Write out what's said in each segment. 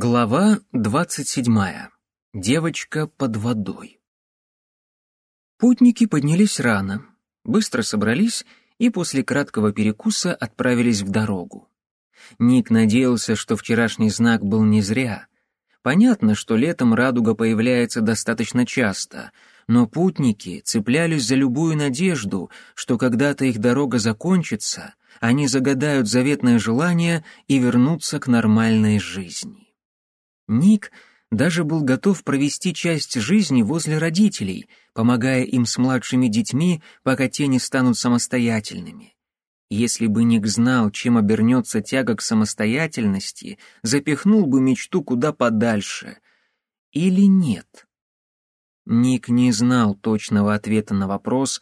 Глава двадцать седьмая. Девочка под водой. Путники поднялись рано, быстро собрались и после краткого перекуса отправились в дорогу. Ник надеялся, что вчерашний знак был не зря. Понятно, что летом радуга появляется достаточно часто, но путники цеплялись за любую надежду, что когда-то их дорога закончится, они загадают заветное желание и вернутся к нормальной жизни. Ник даже был готов провести часть жизни возле родителей, помогая им с младшими детьми, пока те не станут самостоятельными. Если бы Ник знал, чем обернется тяга к самостоятельности, запихнул бы мечту куда подальше. Или нет? Ник не знал точного ответа на вопрос,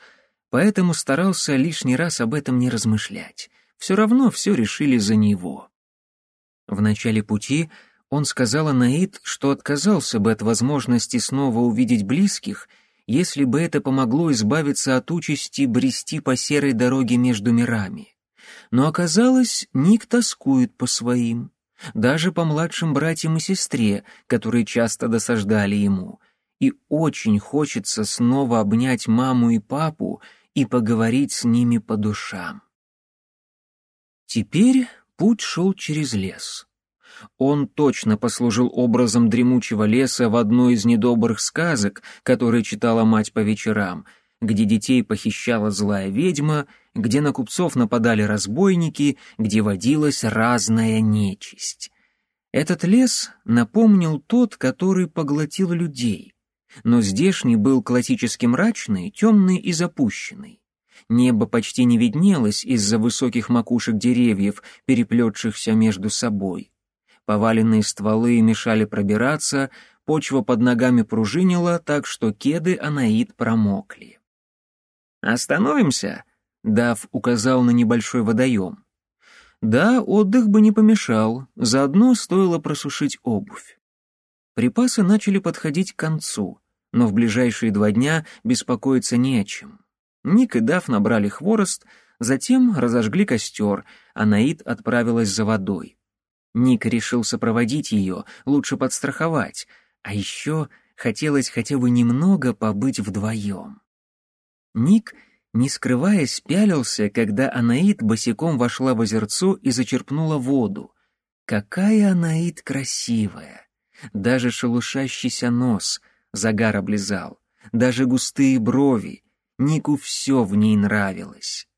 поэтому старался лишний раз об этом не размышлять. Все равно все решили за него. В начале пути он сказал Анаид, что отказался бы от возможности снова увидеть близких, если бы это помогло избавиться от участи брести по серой дороге между мирами. Но оказалось, Ник тоскует по своим, даже по младшим братьям и сестре, которые часто досаждали ему, и очень хочется снова обнять маму и папу и поговорить с ними по душам. Теперь путь шел через лес. Он точно послужил образом дремучего леса в одной из недобрых сказок, которые читала мать по вечерам, где детей похищала злая ведьма, где на купцов нападали разбойники, где водилась разная нечисть. Этот лес напомнил тот, который поглотил людей, но здешний был классически мрачный, темный и запущенный. Небо почти не виднелось из-за высоких макушек деревьев, переплетшихся между собой. Поваленные стволы мешали пробираться, почва под ногами пружинила, так что кеды Анаид промокли. «Остановимся?» — Дав указал на небольшой водоем. Да, отдых бы не помешал, заодно стоило просушить обувь. Припасы начали подходить к концу, но в ближайшие два дня беспокоиться не о чем. Ник и Дав набрали хворост, затем разожгли костер, а Наид отправилась за водой. Ник решил сопроводить ее, лучше подстраховать, а еще хотелось хотя бы немного побыть вдвоем. Ник, не скрываясь, пялился, когда Анаит босиком вошла в озерцо и зачерпнула воду. Какая Анаит красивая! Даже шелушащийся нос, загар облизал, даже густые брови. Нику все в ней нравилось.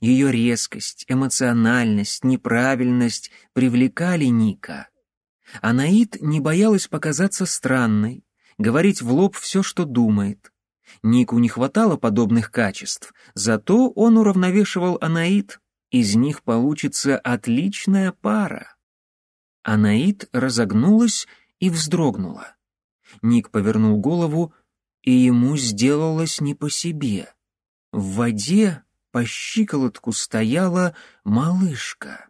Ее резкость, эмоциональность, неправильность привлекали Ника. Анаит не боялась показаться странной, говорить в лоб все, что думает. Нику не хватало подобных качеств, зато он уравновешивал Анаит, из них получится отличная пара. Анаит разогнулась и вздрогнула. Ник повернул голову, и ему сделалось не по себе. В воде по щиколотку стояла малышка.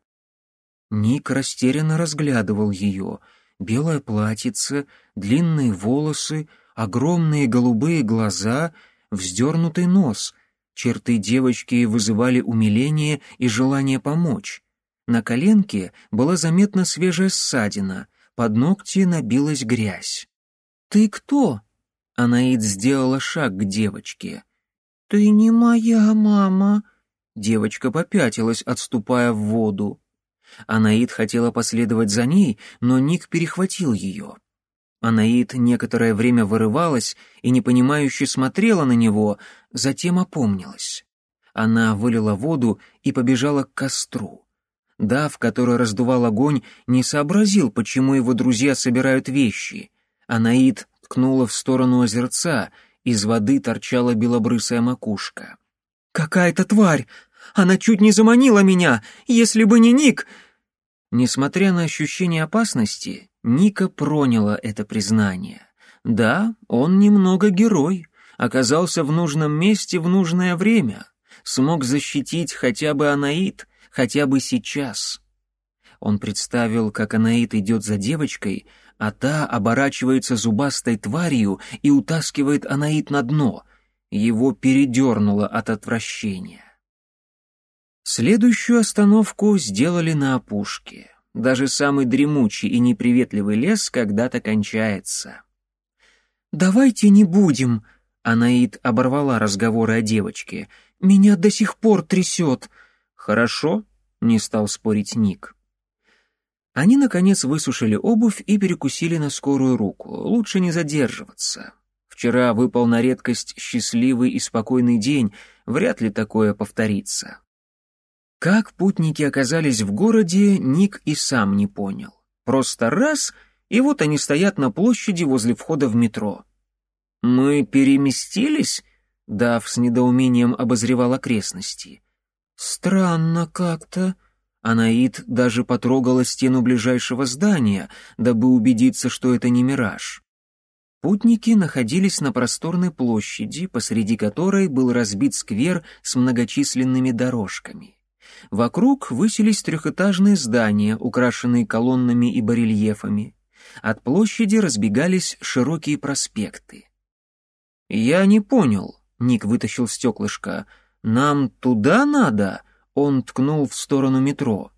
Ник растерянно разглядывал ее. Белое платьице, длинные волосы, огромные голубые глаза, вздернутый нос. Черты девочки вызывали умиление и желание помочь. На коленке была заметна свежая ссадина, под ногти набилась грязь. «Ты кто?» Анаид сделала шаг к девочке. «Ты не моя мама!» Девочка попятилась, отступая в воду. Анаид хотела последовать за ней, но Ник перехватил ее. Анаид некоторое время вырывалась и непонимающе смотрела на него, затем опомнилась. Она вылила воду и побежала к костру. Дав, который раздувал огонь, не сообразил, почему его друзья собирают вещи. Анаид ткнула в сторону озерца — из воды торчала белобрысая макушка. «Какая-то тварь! Она чуть не заманила меня! Если бы не Ник!» Несмотря на ощущение опасности, Ника проняла это признание. Да, он немного герой, оказался в нужном месте в нужное время, смог защитить хотя бы Анаит, хотя бы сейчас. Он представил, как Анаит идет за девочкой, а та оборачивается зубастой тварью и утаскивает Анаит на дно. Его передернуло от отвращения. Следующую остановку сделали на опушке. Даже самый дремучий и неприветливый лес когда-то кончается. «Давайте не будем», — Анаид оборвала разговоры о девочке. «Меня до сих пор трясет». «Хорошо», — не стал спорить Ник. Они, наконец, высушили обувь и перекусили на скорую руку. Лучше не задерживаться. Вчера выпал на редкость счастливый и спокойный день, вряд ли такое повторится. Как путники оказались в городе, Ник и сам не понял. Просто раз, и вот они стоят на площади возле входа в метро. «Мы переместились?» — Дав с недоумением обозревал окрестности. «Странно как-то», Анаид даже потрогала стену ближайшего здания, дабы убедиться, что это не мираж. Путники находились на просторной площади, посреди которой был разбит сквер с многочисленными дорожками. Вокруг высились трехэтажные здания, украшенные колоннами и барельефами. От площади разбегались широкие проспекты. «Я не понял», — Ник вытащил стеклышко. «Нам туда надо?» Он ткнул в сторону метро.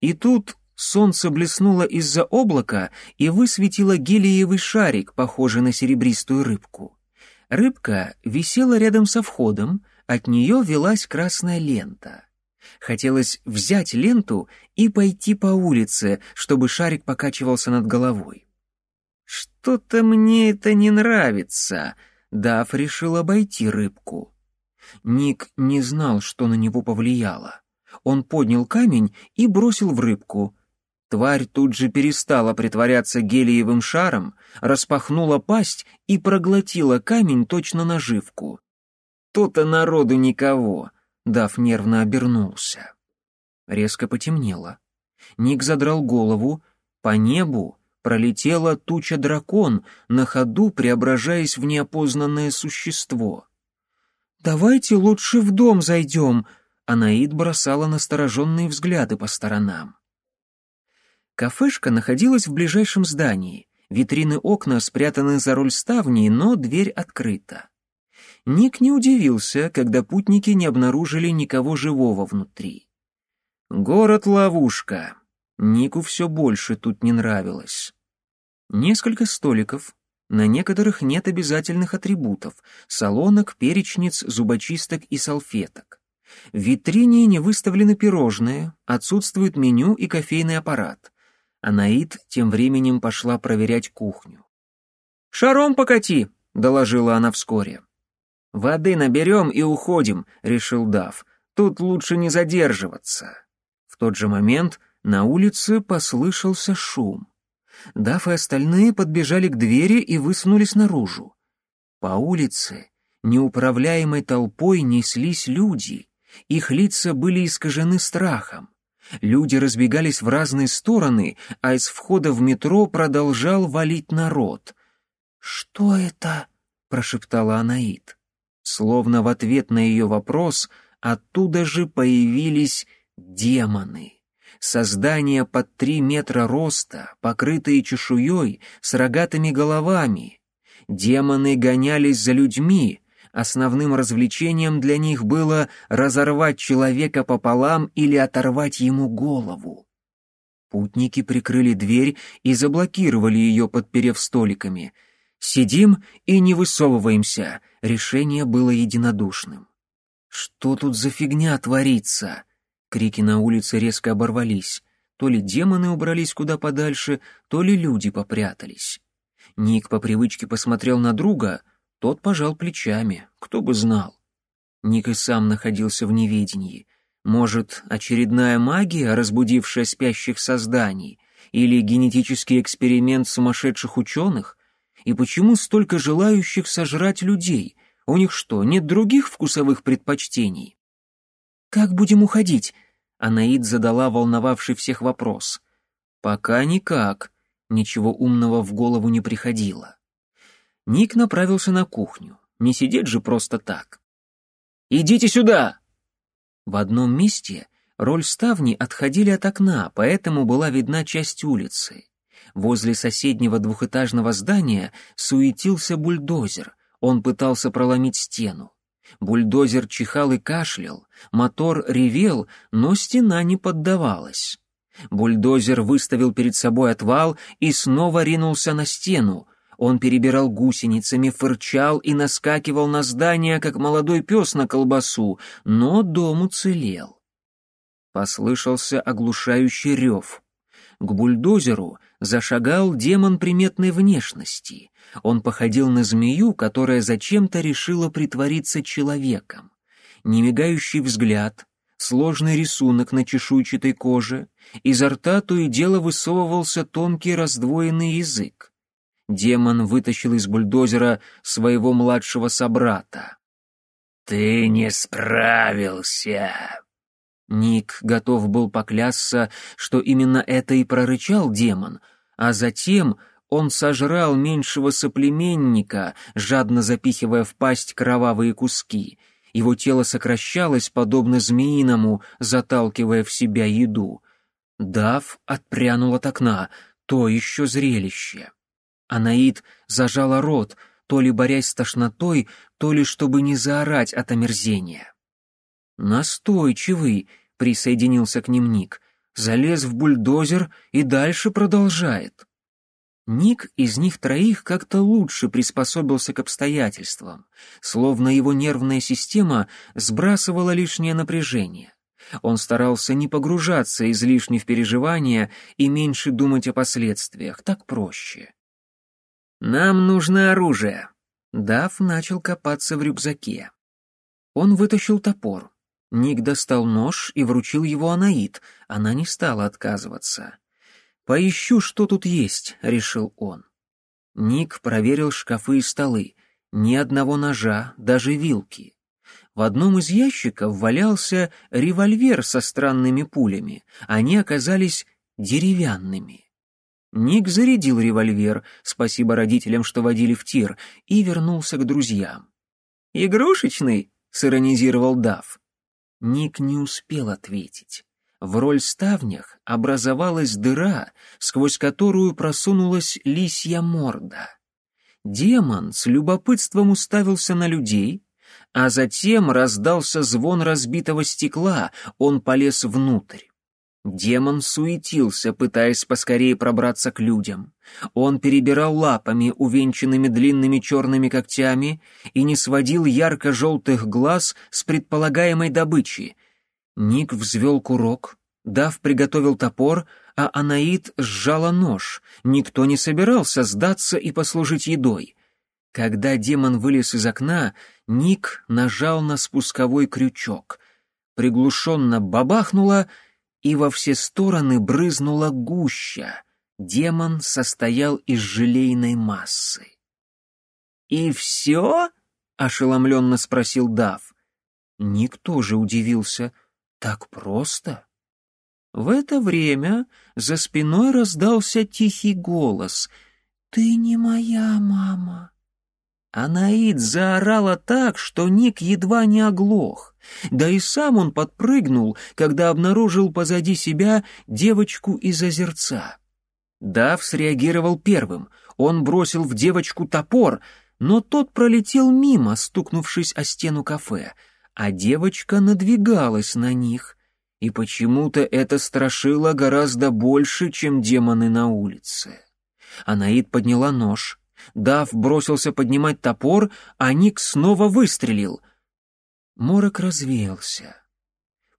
И тут солнце блеснуло из-за облака и высветило гелиевый шарик, похожий на серебристую рыбку. Рыбка висела рядом со входом, от нее велась красная лента. Хотелось взять ленту и пойти по улице, чтобы шарик покачивался над головой. «Что-то мне это не нравится», — Даф решил обойти рыбку. Ник не знал, что на него повлияло. Он поднял камень и бросил в рыбку. Тварь тут же перестала притворяться гелиевым шаром, распахнула пасть и проглотила камень точно наживку. То-то народу никого, Дав нервно обернулся. Резко потемнело. Ник задрал голову. По небу пролетела туча дракон, на ходу преображаясь в неопознанное существо. «Давайте лучше в дом зайдем», — Анаид бросала настороженные взгляды по сторонам. Кафешка находилась в ближайшем здании. Витрины окна спрятаны за роль ставней, но дверь открыта. Ник не удивился, когда путники не обнаружили никого живого внутри. Город-ловушка. Нику все больше тут не нравилось. Несколько столиков, на некоторых нет обязательных атрибутов — солонок, перечниц, зубочисток и салфеток. В витрине не выставлены пирожные, отсутствует меню и кофейный аппарат. Анаид тем временем пошла проверять кухню. «Шаром покати!» — доложила она вскоре. «Воды наберем и уходим», — решил Дав. «Тут лучше не задерживаться». В тот же момент на улице послышался шум. Даф и остальные подбежали к двери и высунулись наружу. По улице неуправляемой толпой неслись люди. Их лица были искажены страхом. Люди разбегались в разные стороны, а из входа в метро продолжал валить народ. «Что это?» — прошептала Анаит. Словно в ответ на ее вопрос оттуда же появились демоны. Создания под три метра роста, покрытые чешуей, с рогатыми головами. Демоны гонялись за людьми, основным развлечением для них было разорвать человека пополам или оторвать ему голову. Путники прикрыли дверь и заблокировали ее, подперев столиками. «Сидим и не высовываемся», решение было единодушным. «Что тут за фигня творится?» Крики на улице резко оборвались. То ли демоны убрались куда подальше, то ли люди попрятались. Ник по привычке посмотрел на друга, тот пожал плечами, кто бы знал. Ник и сам находился в неведении. Может, очередная магия, разбудившая спящих созданий, или генетический эксперимент сумасшедших ученых? И почему столько желающих сожрать людей? У них что, нет других вкусовых предпочтений? «Как будем уходить?» Анаид задала волновавший всех вопрос. «Пока никак», ничего умного в голову не приходило. Ник направился на кухню. Не сидеть же просто так. «Идите сюда!» В одном месте роль ставни отходили от окна, поэтому была видна часть улицы. Возле соседнего двухэтажного здания суетился бульдозер. Он пытался проломить стену. Бульдозер чихал и кашлял, мотор ревел, но стена не поддавалась. Бульдозер выставил перед собой отвал и снова ринулся на стену. Он перебирал гусеницами, фырчал и наскакивал на здание, как молодой пес на колбасу, но дом уцелел. Послышался оглушающий рев. К бульдозеру зашагал демон приметной внешности. Он походил на змею, которая зачем-то решила притвориться человеком. Немигающий взгляд, сложный рисунок на чешуйчатой коже, изо рта то и дело высовывался тонкий раздвоенный язык. Демон вытащил из бульдозера своего младшего собрата. «Ты не справился!» Ник готов был поклясться, что именно это и прорычал демон, а затем он сожрал меньшего соплеменника, жадно запихивая в пасть кровавые куски. Его тело сокращалось, подобно змеиному, заталкивая в себя еду. Дав отпрянул от окна, то еще зрелище. Анаид зажала рот, то ли борясь с тошнотой, то ли чтобы не заорать от омерзения. «Настойчивый», — присоединился к ним Ник, залез в бульдозер и дальше продолжает. Ник из них троих как-то лучше приспособился к обстоятельствам, словно его нервная система сбрасывала лишнее напряжение. Он старался не погружаться излишне в переживания и меньше думать о последствиях, так проще. «Нам нужно оружие», Дав начал копаться в рюкзаке. Он вытащил топор. Ник достал нож и вручил его Анаит. Она не стала отказываться. «Поищу, что тут есть», — решил он. Ник проверил шкафы и столы. Ни одного ножа, даже вилки. В одном из ящиков валялся револьвер со странными пулями. Они оказались деревянными. Ник зарядил револьвер, спасибо родителям, что водили в тир, и вернулся к друзьям. «Игрушечный?» — сиронизировал Дав. Ник не успел ответить. В роль ставнях образовалась дыра, сквозь которую просунулась лисья морда. Демон с любопытством уставился на людей, а затем раздался звон разбитого стекла, он полез внутрь. Демон суетился, пытаясь поскорее пробраться к людям. Он перебирал лапами, увенчанными длинными черными когтями, и не сводил ярко-желтых глаз с предполагаемой добычи — Ник взвел курок, Дав приготовил топор, а Анаит сжала нож. Никто не собирался сдаться и послужить едой. Когда демон вылез из окна, Ник нажал на спусковой крючок. Приглушенно бабахнуло, и во все стороны брызнула гуща. Демон состоял из желейной массы. «И все?» — ошеломленно спросил Дав. Ник тоже удивился — так просто? В это время за спиной раздался тихий голос. «Ты не моя мама». Анаид заорала так, что Ник едва не оглох. Да и сам он подпрыгнул, когда обнаружил позади себя девочку из озерца. Дав среагировал первым. Он бросил в девочку топор, но тот пролетел мимо, стукнувшись о стену кафе — а девочка надвигалась на них, и почему-то это страшило гораздо больше, чем демоны на улице. Анаид подняла нож. Дав бросился поднимать топор, а Ник снова выстрелил. Морок развеялся.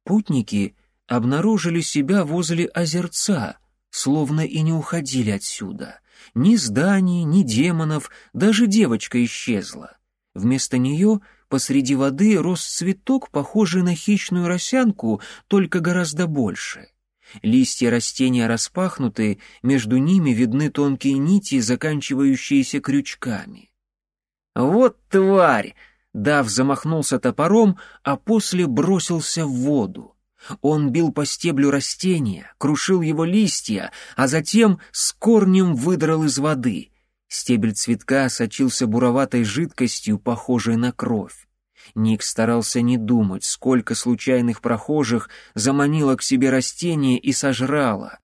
Путники обнаружили себя возле озерца, словно и не уходили отсюда. Ни зданий, ни демонов, даже девочка исчезла. Вместо нее — Посреди воды рос цветок, похожий на хищную росянку, только гораздо больше. Листья растения распахнуты, между ними видны тонкие нити, заканчивающиеся крючками. «Вот тварь!» Дав замахнулся топором, а после бросился в воду. Он бил по стеблю растения, крушил его листья, а затем с корнем выдрал из воды. Стебель цветка сочился буроватой жидкостью, похожей на кровь. Ник старался не думать, сколько случайных прохожих заманило к себе растение и сожрало.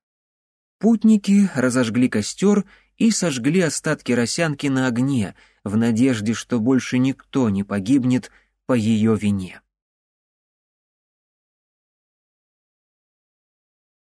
Путники разожгли костер и сожгли остатки росянки на огне, в надежде, что больше никто не погибнет по ее вине.